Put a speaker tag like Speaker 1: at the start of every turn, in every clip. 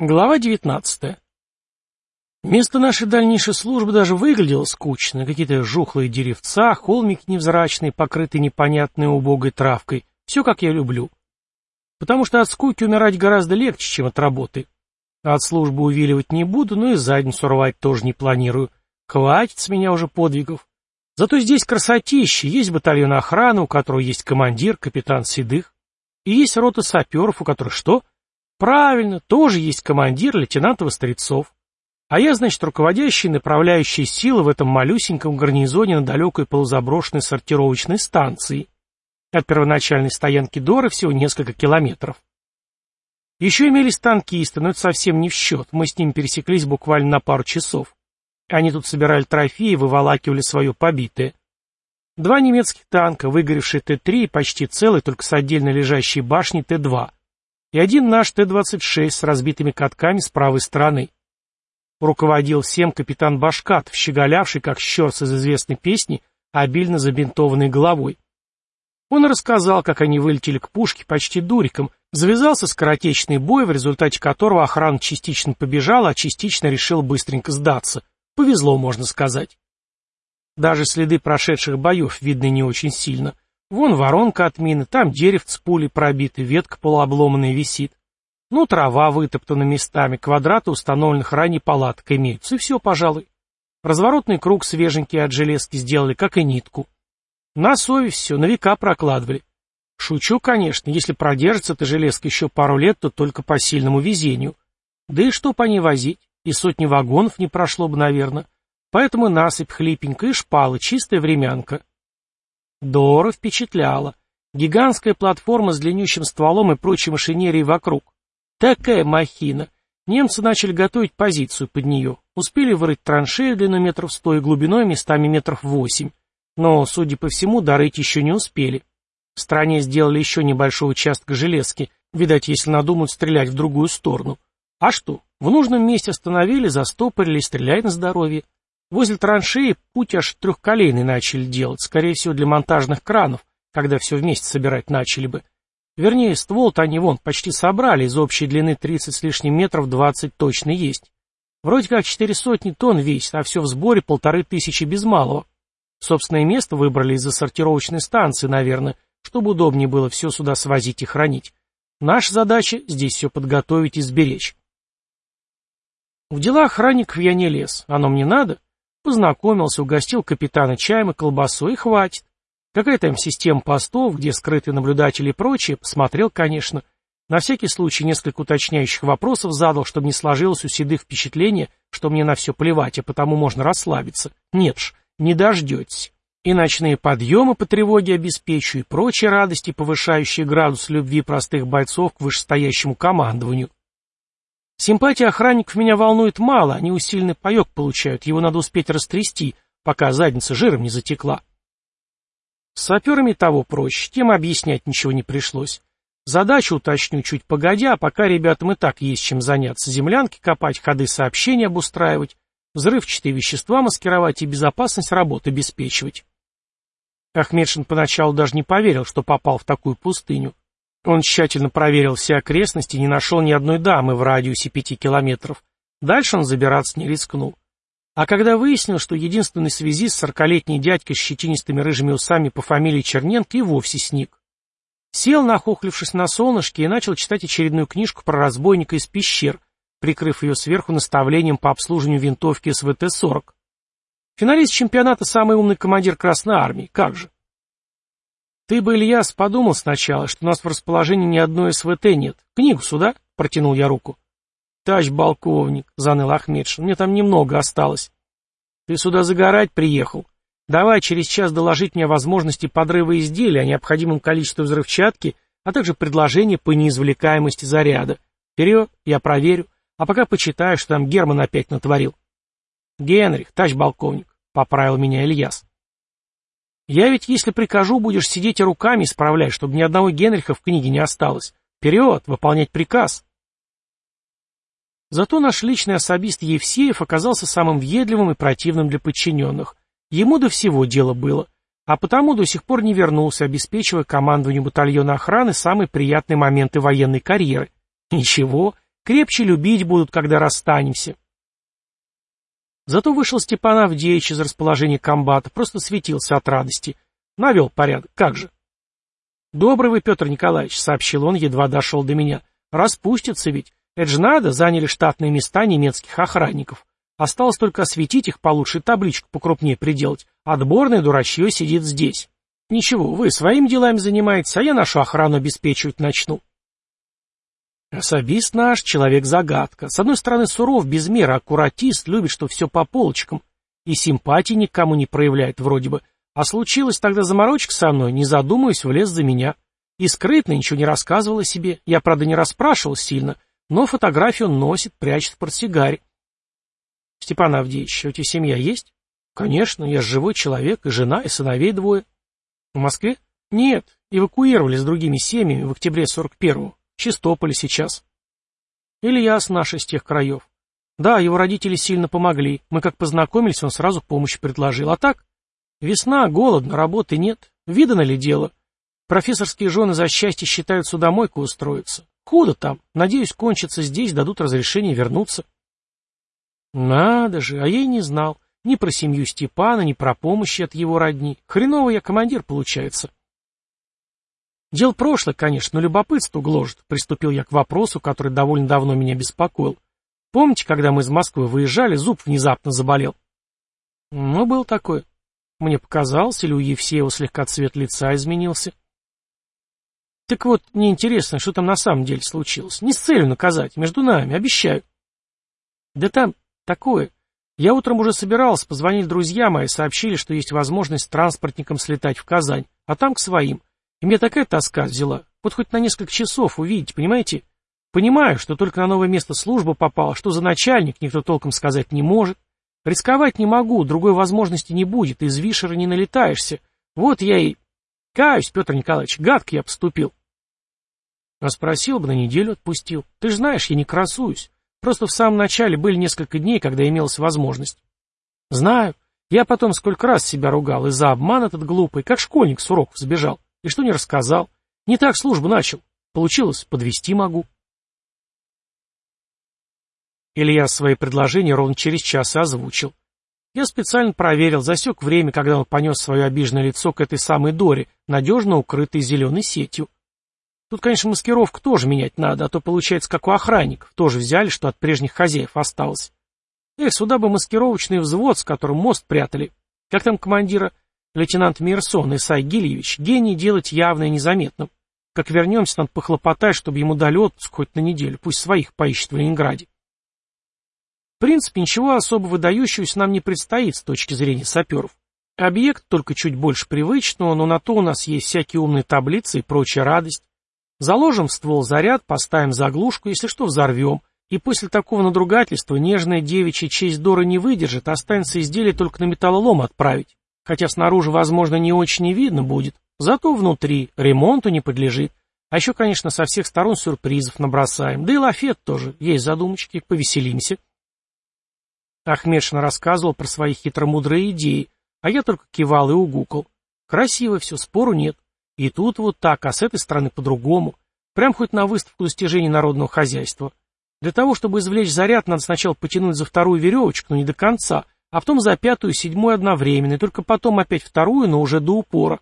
Speaker 1: Глава 19. Место нашей дальнейшей службы даже выглядело скучно. Какие-то жухлые деревца, холмики невзрачные, покрытые непонятной убогой травкой. Все, как я люблю. Потому что от скуки умирать гораздо легче, чем от работы. От службы увиливать не буду, но и задницу рвать тоже не планирую. Хватит с меня уже подвигов. Зато здесь красотища, есть батальон охраны, у которого есть командир, капитан Седых. И есть рота саперов, у которых что? — Правильно, тоже есть командир, лейтенант Вострецов. А я, значит, руководящий направляющий силы в этом малюсеньком гарнизоне на далекой полузаброшенной сортировочной станции. От первоначальной стоянки Доры всего несколько километров. Еще имелись танкисты, но это совсем не в счет, мы с ними пересеклись буквально на пару часов. Они тут собирали трофеи и выволакивали свое побитое. Два немецких танка, выгоревшие Т-3 и почти целый, только с отдельно лежащей башней Т-2 и один наш Т-26 с разбитыми катками с правой стороны. Руководил всем капитан Башкат, щеголявший, как щерс из известной песни, обильно забинтованной головой. Он рассказал, как они вылетели к пушке почти дуриком, завязался скоротечный бой, в результате которого охрана частично побежала, а частично решила быстренько сдаться. Повезло, можно сказать. Даже следы прошедших боев видны не очень сильно — Вон воронка от мины, там деревце пули пробиты, ветка полуобломанная висит. Ну, трава вытоптана местами, квадраты установленных ранее палаток имеются, и все, пожалуй. Разворотный круг свеженький от железки сделали, как и нитку. На совесть все, на века прокладывали. Шучу, конечно, если продержится эта железка еще пару лет, то только по сильному везению. Да и что по ней возить? И сотни вагонов не прошло бы, наверное. Поэтому насыпь хлипенькая и шпалы, чистая времянка. Дора впечатляла. Гигантская платформа с длиннющим стволом и прочей машинерией вокруг. Такая махина. Немцы начали готовить позицию под нее. Успели вырыть траншею длиной метров сто и глубиной местами метров восемь. Но, судя по всему, дорыть еще не успели. В стране сделали еще небольшой участок железки. Видать, если надумают стрелять в другую сторону. А что? В нужном месте остановили, застопорили стреляй на здоровье. Возле траншеи путь аж трехколейный начали делать, скорее всего для монтажных кранов, когда все вместе собирать начали бы. Вернее, ствол-то они вон почти собрали, из общей длины 30 с лишним метров 20 точно есть. Вроде как четыре сотни тонн весит, а все в сборе полторы тысячи без малого. Собственное место выбрали из-за сортировочной станции, наверное, чтобы удобнее было все сюда свозить и хранить. Наша задача здесь все подготовить и сберечь. В дела охранников я не лез, оно мне надо. Познакомился, угостил капитана чаем и колбасой, и хватит. Какая там система постов, где скрытые наблюдатели и прочее, посмотрел, конечно. На всякий случай несколько уточняющих вопросов задал, чтобы не сложилось у седых впечатление, что мне на все плевать, а потому можно расслабиться. Нет ж, не дождетесь. И ночные подъемы по тревоге обеспечу, и прочие радости, повышающие градус любви простых бойцов к вышестоящему командованию. Симпатия охранников меня волнует мало, они усиленный паек получают, его надо успеть растрясти, пока задница жиром не затекла. С саперами того проще, тем объяснять ничего не пришлось. Задачу уточню чуть погодя, а пока ребятам и так есть чем заняться. Землянки копать, ходы сообщений обустраивать, взрывчатые вещества маскировать и безопасность работы обеспечивать. Ахмедшин поначалу даже не поверил, что попал в такую пустыню. Он тщательно проверил все окрестности и не нашел ни одной дамы в радиусе пяти километров. Дальше он забираться не рискнул. А когда выяснил, что единственный связист сорокалетний дядька с щетинистыми рыжими усами по фамилии Черненко и вовсе сник. Сел, нахохлившись на солнышке, и начал читать очередную книжку про разбойника из пещер, прикрыв ее сверху наставлением по обслуживанию винтовки СВТ-40. Финалист чемпионата самый умный командир Красной Армии, как же. «Ты бы, Ильяс, подумал сначала, что у нас в расположении ни одной СВТ нет. Книгу сюда?» — протянул я руку. «Тач, полковник», — заныл Ахмедшин, — «мне там немного осталось». «Ты сюда загорать приехал. Давай через час доложить мне о возможности подрыва изделия, о необходимом количестве взрывчатки, а также предложение по неизвлекаемости заряда. Вперед, я проверю. А пока почитаю, что там Герман опять натворил». «Генрих, тач, полковник», — поправил меня Ильяс. Я ведь, если прикажу, будешь сидеть и руками исправлять, чтобы ни одного Генриха в книге не осталось. Вперед, выполнять приказ. Зато наш личный особист Евсеев оказался самым въедливым и противным для подчиненных. Ему до всего дело было. А потому до сих пор не вернулся, обеспечивая командованию батальона охраны самые приятные моменты военной карьеры. Ничего, Крепче любить будут, когда расстанемся. Зато вышел Степан Авдеевич из расположения комбата, просто светился от радости. Навел порядок, как же. «Добрый вы, Петр Николаевич», — сообщил он, едва дошел до меня. «Распустятся ведь. Это же надо, заняли штатные места немецких охранников. Осталось только осветить их получше, табличку покрупнее приделать. Отборное дурачье сидит здесь. Ничего, вы своими делами занимаетесь, а я нашу охрану обеспечивать начну». Особист наш — человек-загадка. С одной стороны, суров, без меры, аккуратист, любит, что все по полочкам. И симпатии никому не проявляет вроде бы. А случилось тогда заморочка со мной, не задумываясь, влез за меня. И скрытно ничего не рассказывал о себе. Я, правда, не расспрашивал сильно, но фотографию он носит, прячет в портсигаре. Степан Авдеевич, у тебя семья есть? Конечно, я живой человек, и жена, и сыновей двое. В Москве? Нет, эвакуировали с другими семьями в октябре 41-го. Чистополе сейчас. Илья с нашей из тех краев. Да, его родители сильно помогли. Мы как познакомились, он сразу помощь предложил. А так? Весна, голодно, работы нет. Видано ли дело? Профессорские жены за счастье считают судомойку устроиться. Худо там. Надеюсь, кончится здесь, дадут разрешение вернуться. Надо же, а я и не знал. Ни про семью Степана, ни про помощи от его родни. Хреново я командир, получается. Дело прошлое, конечно, но любопытство гложет. Приступил я к вопросу, который довольно давно меня беспокоил. Помните, когда мы из Москвы выезжали, зуб внезапно заболел? Ну, был такой. Мне показалось, или у Евсеева слегка цвет лица изменился. Так вот, мне интересно, что там на самом деле случилось. Не с целью наказать, между нами, обещаю. Да там такое. Я утром уже собирался, позвонили друзья мои, сообщили, что есть возможность транспортником слетать в Казань, а там к своим. И мне такая тоска взяла. Вот хоть на несколько часов увидеть, понимаете? Понимаю, что только на новое место служба попала, что за начальник, никто толком сказать не может. Рисковать не могу, другой возможности не будет, из Вишера не налетаешься. Вот я и... Каюсь, Петр Николаевич, гадко я поступил. А спросил бы, на неделю отпустил. Ты же знаешь, я не красуюсь. Просто в самом начале были несколько дней, когда имелась возможность. Знаю. Я потом сколько раз себя ругал из-за обман этот глупый, как школьник с уроков сбежал. И что не рассказал. Не так службу начал. Получилось, подвести могу. Илья свои предложения ровно через час озвучил. Я специально проверил, засек время, когда он понес свое обиженное лицо к этой самой Доре, надежно укрытой зеленой сетью. Тут, конечно, маскировку тоже менять надо, а то получается, как у охранников. Тоже взяли, что от прежних хозяев осталось. Эх, сюда бы маскировочный взвод, с которым мост прятали. Как там командира? Лейтенант Мирсон Исай Гильевич. Гений делать явно и незаметно. Как вернемся, надо похлопотать, чтобы ему дали отпуск хоть на неделю. Пусть своих поищет в Ленинграде. В принципе, ничего особо выдающегося нам не предстоит с точки зрения саперов. Объект только чуть больше привычного, но на то у нас есть всякие умные таблицы и прочая радость. Заложим в ствол заряд, поставим заглушку, если что, взорвем. И после такого надругательства нежная девичья честь Дора не выдержит, останется изделие только на металлолом отправить. Хотя снаружи, возможно, не очень и видно будет. Зато внутри ремонту не подлежит. А еще, конечно, со всех сторон сюрпризов набросаем. Да и лафет тоже. Есть задумочки, повеселимся. Ахмедшин рассказывал про свои хитромудрые идеи, а я только кивал и угукал. Красиво все, спору нет. И тут вот так, а с этой стороны по-другому. Прям хоть на выставку достижений народного хозяйства. Для того, чтобы извлечь заряд, надо сначала потянуть за вторую веревочку, но не до конца, а потом за пятую и седьмую одновременно, и только потом опять вторую, но уже до упора.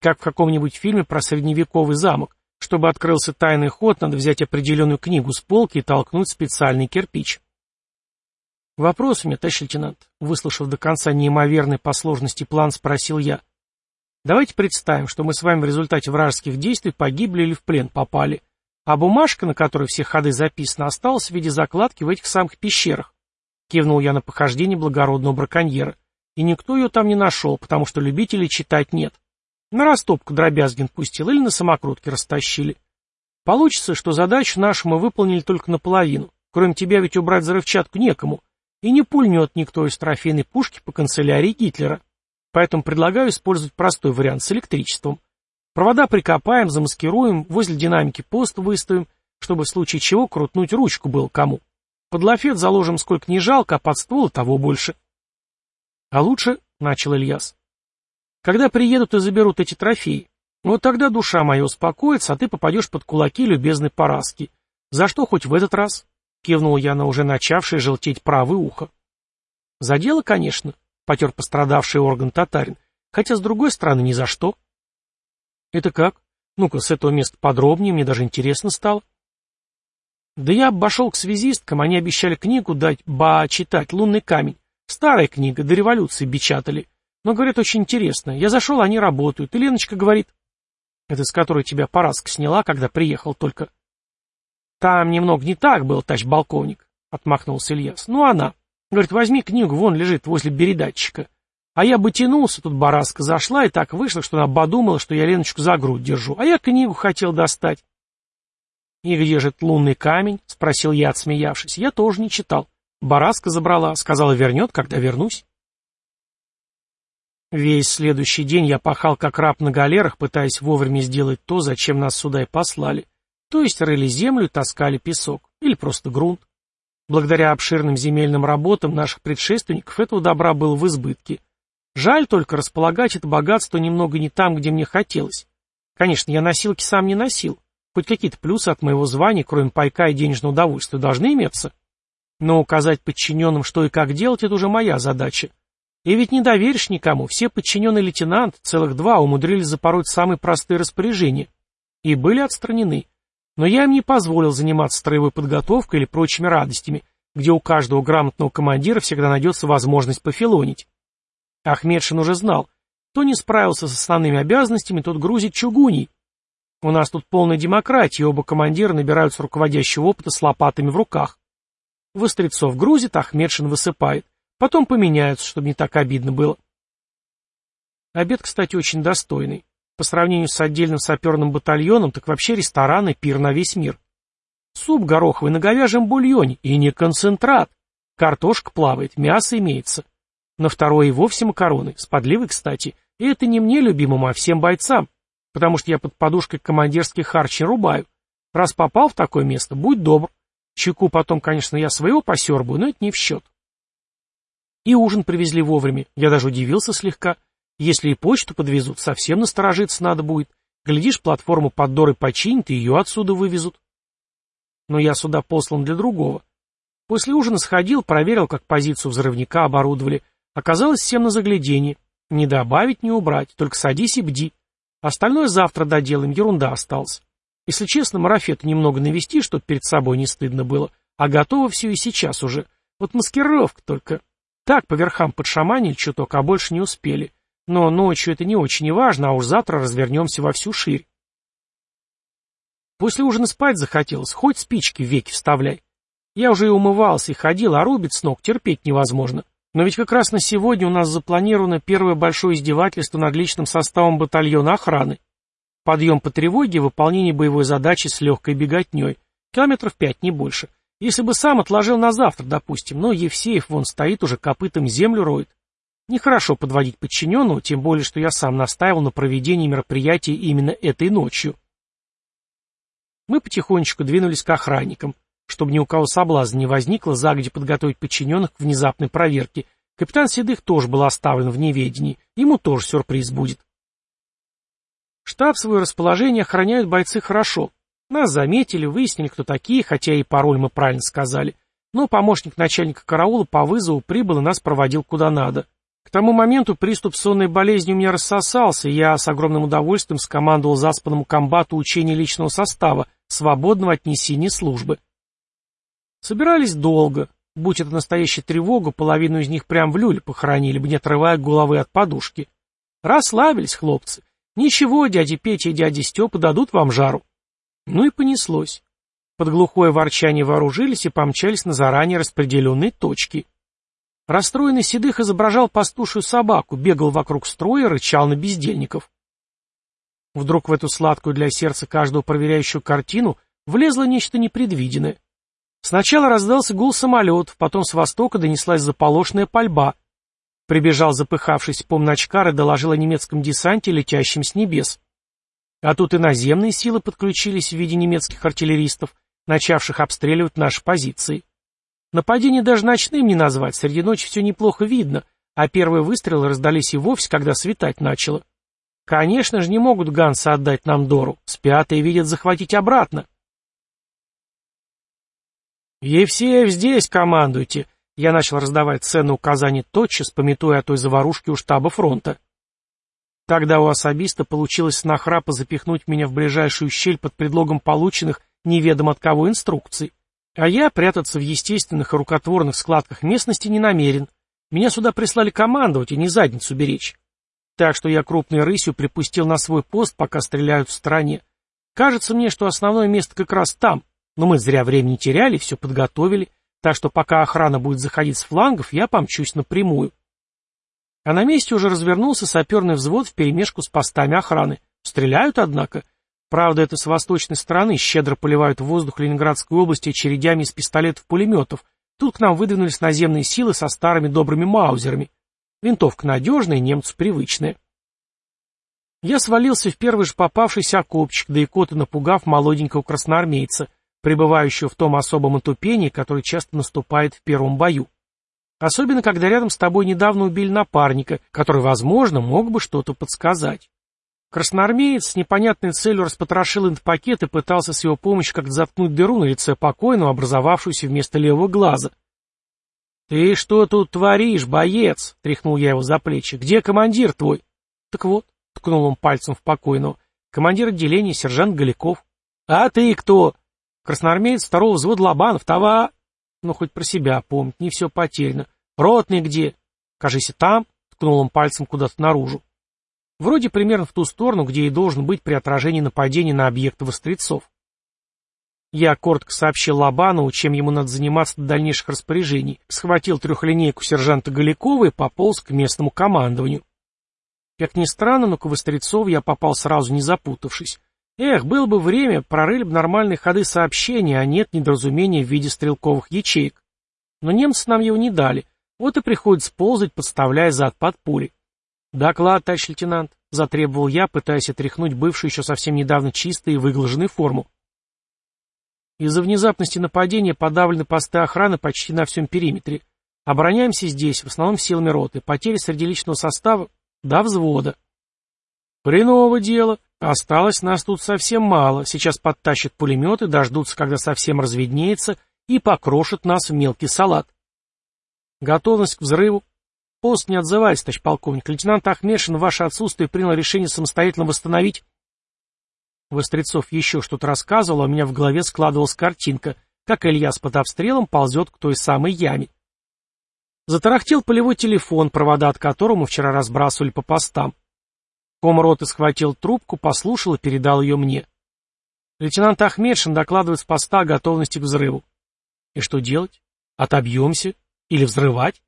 Speaker 1: Как в каком-нибудь фильме про средневековый замок. Чтобы открылся тайный ход, надо взять определенную книгу с полки и толкнуть специальный кирпич. «Вопрос у меня, товарищ лейтенант», выслушав до конца неимоверный по сложности план, спросил я. Давайте представим, что мы с вами в результате вражеских действий погибли или в плен попали, а бумажка, на которой все ходы записаны, осталась в виде закладки в этих самых пещерах. Кивнул я на похождение благородного браконьера. И никто ее там не нашел, потому что любителей читать нет. На растопку Дробязгин пустил или на самокрутке растащили. Получится, что задачу нашу мы выполнили только наполовину. Кроме тебя ведь убрать взрывчатку некому. И не пульнет никто из трофейной пушки по канцелярии Гитлера. Поэтому предлагаю использовать простой вариант с электричеством. Провода прикопаем, замаскируем, возле динамики пост выставим, чтобы в случае чего крутнуть ручку было кому. Под лафет заложим сколько не жалко, а под ствол того больше. А лучше, — начал Ильяс, — когда приедут и заберут эти трофеи, вот тогда душа моя успокоится, а ты попадешь под кулаки любезной Параски. За что хоть в этот раз? кивнул я на уже начавшее желтеть правое ухо. За дело, конечно, потер пострадавший орган татарин, хотя, с другой стороны, ни за что. Это как? Ну-ка, с этого места подробнее, мне даже интересно стало. Да я обошел к связисткам, они обещали книгу дать, ба, читать, «Лунный камень». Старая книга, до революции печатали. Но, говорят, очень интересно. Я зашел, они работают. И Леночка говорит... Это с которой тебя Параска сняла, когда приехал только. Там немного не так был, тач балковник, отмахнулся Ильяс. Ну, она. Говорит, возьми книгу, вон лежит возле передатчика. А я бы тянулся, тут Бараска зашла, и так вышло, что она подумала, что я Леночку за грудь держу. А я книгу хотел достать. «И где же лунный камень?» — спросил я, отсмеявшись. «Я тоже не читал. Бараска забрала, сказала, вернет, когда вернусь». Весь следующий день я пахал как раб на галерах, пытаясь вовремя сделать то, зачем нас сюда и послали. То есть рыли землю, таскали песок. Или просто грунт. Благодаря обширным земельным работам наших предшественников этого добра было в избытке. Жаль только располагать это богатство немного не там, где мне хотелось. Конечно, я носилки сам не носил. Хоть какие-то плюсы от моего звания, кроме пайка и денежного удовольствия, должны иметься. Но указать подчиненным, что и как делать, это уже моя задача. И ведь не доверишь никому, все подчиненные лейтенант, целых два, умудрились запороть самые простые распоряжения. И были отстранены. Но я им не позволил заниматься строевой подготовкой или прочими радостями, где у каждого грамотного командира всегда найдется возможность пофилонить. Ахмедшин уже знал, кто не справился с основными обязанностями, тот грузит чугуней. У нас тут полная демократия, оба командира набираются руководящего опыта с лопатами в руках. Вострецов грузит, Ахмедшин высыпает. Потом поменяются, чтобы не так обидно было. Обед, кстати, очень достойный. По сравнению с отдельным саперным батальоном, так вообще ресторан и пир на весь мир. Суп гороховый на говяжьем бульоне, и не концентрат. Картошка плавает, мясо имеется. На второй и вовсе макароны, с подливой, кстати. И это не мне, любимому, а всем бойцам. Потому что я под подушкой командирский харч не рубаю. Раз попал в такое место, будь добр. Чеку потом, конечно, я своего посербую, но это не в счет. И ужин привезли вовремя. Я даже удивился слегка. Если и почту подвезут, совсем насторожиться надо будет. Глядишь, платформу под Дорой починят, и ее отсюда вывезут. Но я сюда послан для другого. После ужина сходил, проверил, как позицию взрывника оборудовали. Оказалось, всем на загляденье. Не добавить, не убрать, только садись и бди. Остальное завтра доделаем, ерунда осталась. Если честно, марафет немного навести, чтобы перед собой не стыдно было, а готово все и сейчас уже. Вот маскировка только. Так, по верхам подшаманили чуток, а больше не успели. Но ночью это не очень важно, а уж завтра развернемся во всю ширь. После ужина спать захотелось, хоть спички в веки вставляй. Я уже и умывался, и ходил, а рубит с ног терпеть невозможно. Но ведь как раз на сегодня у нас запланировано первое большое издевательство над личным составом батальона охраны. Подъем по тревоге, выполнение боевой задачи с легкой беготней. Километров пять, не больше. Если бы сам отложил на завтра, допустим, но Евсеев вон стоит уже копытом землю роет. Нехорошо подводить подчиненного, тем более, что я сам настаивал на проведении мероприятия именно этой ночью. Мы потихонечку двинулись к охранникам. Чтобы ни у кого соблазна не возникло загоди подготовить подчиненных к внезапной проверке, капитан Седых тоже был оставлен в неведении, ему тоже сюрприз будет. Штаб свое расположение охраняют бойцы хорошо, нас заметили, выяснили, кто такие, хотя и пароль мы правильно сказали. Но помощник начальника караула по вызову прибыл и нас проводил куда надо. К тому моменту приступ сонной болезни у меня рассосался, и я с огромным удовольствием скомандовал заспанному комбату учения личного состава, свободного от несения службы. Собирались долго. Будь это настоящая тревога, половину из них прям в люль похоронили бы, не отрывая головы от подушки. Расслабились, хлопцы. Ничего, дяди Петя и дяди Степа дадут вам жару. Ну и понеслось. Под глухое ворчание вооружились и помчались на заранее распределенные точки. Расстроенный Седых изображал пастушью собаку, бегал вокруг строя, рычал на бездельников. Вдруг в эту сладкую для сердца каждого проверяющую картину влезло нечто непредвиденное. Сначала раздался гул самолетов, потом с востока донеслась заполошная пальба. Прибежал запыхавшись помночкар и доложил о немецком десанте, летящем с небес. А тут и наземные силы подключились в виде немецких артиллеристов, начавших обстреливать наши позиции. Нападение даже ночным не назвать, среди ночи все неплохо видно, а первые выстрелы раздались и вовсе, когда светать начало. Конечно же, не могут Ганса отдать нам Дору, спят и видят захватить обратно. «Евсеев здесь, командуйте!» Я начал раздавать ценные указания тотчас, пометуя о той заварушке у штаба фронта. Тогда у особиста получилось нахрапа запихнуть меня в ближайшую щель под предлогом полученных неведом от кого инструкций. А я прятаться в естественных и рукотворных складках местности не намерен. Меня сюда прислали командовать, и не задницу беречь. Так что я крупной рысью припустил на свой пост, пока стреляют в стране. Кажется мне, что основное место как раз там, но мы зря времени теряли, все подготовили, так что пока охрана будет заходить с флангов, я помчусь напрямую. А на месте уже развернулся саперный взвод вперемешку с постами охраны. Стреляют, однако. Правда, это с восточной стороны щедро поливают воздух Ленинградской области очередями из пистолетов-пулеметов. Тут к нам выдвинулись наземные силы со старыми добрыми маузерами. Винтовка надежная, немцу привычная. Я свалился в первый же попавшийся окопчик, да и коты напугав молоденького красноармейца, пребывающего в том особом отупении, который часто наступает в первом бою. Особенно, когда рядом с тобой недавно убили напарника, который, возможно, мог бы что-то подсказать. Красноармеец с непонятной целью распотрошил инфпакет и пытался с его помощью как-то заткнуть дыру на лице покойного, образовавшуюся вместо левого глаза. «Ты что тут творишь, боец?» — тряхнул я его за плечи. «Где командир твой?» «Так вот», — ткнул он пальцем в покойного, — «командир отделения, сержант Голяков». «А ты кто?» «Красноармеец второго взвода Лобанов, това...» «Ну, хоть про себя помнить, не все потеряно. Ротный где?» «Кажись, там», — ткнул он пальцем куда-то наружу. Вроде примерно в ту сторону, где и должен быть при отражении нападения на объекты вострецов. Я коротко сообщил Лобанову, чем ему надо заниматься до дальнейших распоряжений, схватил трехлинейку сержанта Голякова и пополз к местному командованию. Как ни странно, но к Вострецов я попал сразу не запутавшись. Эх, было бы время, прорыли бы нормальные ходы сообщения, а нет недоразумения в виде стрелковых ячеек. Но немцы нам его не дали, вот и приходится ползать, подставляя зад под пули. «Доклад, товарищ лейтенант», — затребовал я, пытаясь отряхнуть бывшую еще совсем недавно чистой и выглаженной форму. Из-за внезапности нападения подавлены посты охраны почти на всем периметре. Обороняемся здесь, в основном силами роты. Потери среди личного состава до взвода. Хреново дело. Осталось нас тут совсем мало. Сейчас подтащат пулеметы, дождутся, когда совсем разведнеется, и покрошат нас в мелкий салат. Готовность к взрыву. Пост не отзывается, товарищ полковник. Лейтенант Ахмешин в ваше отсутствие принял решение самостоятельно восстановить... Вострецов еще что-то рассказывал, а у меня в голове складывалась картинка, как Ильяс под обстрелом ползет к той самой яме. Затарахтел полевой телефон, провода от которого мы вчера разбрасывали по постам. Комроты схватил трубку, послушал и передал ее мне. Лейтенант Ахмедшин докладывает с поста о готовности к взрыву. И что делать? Отобьемся? Или взрывать?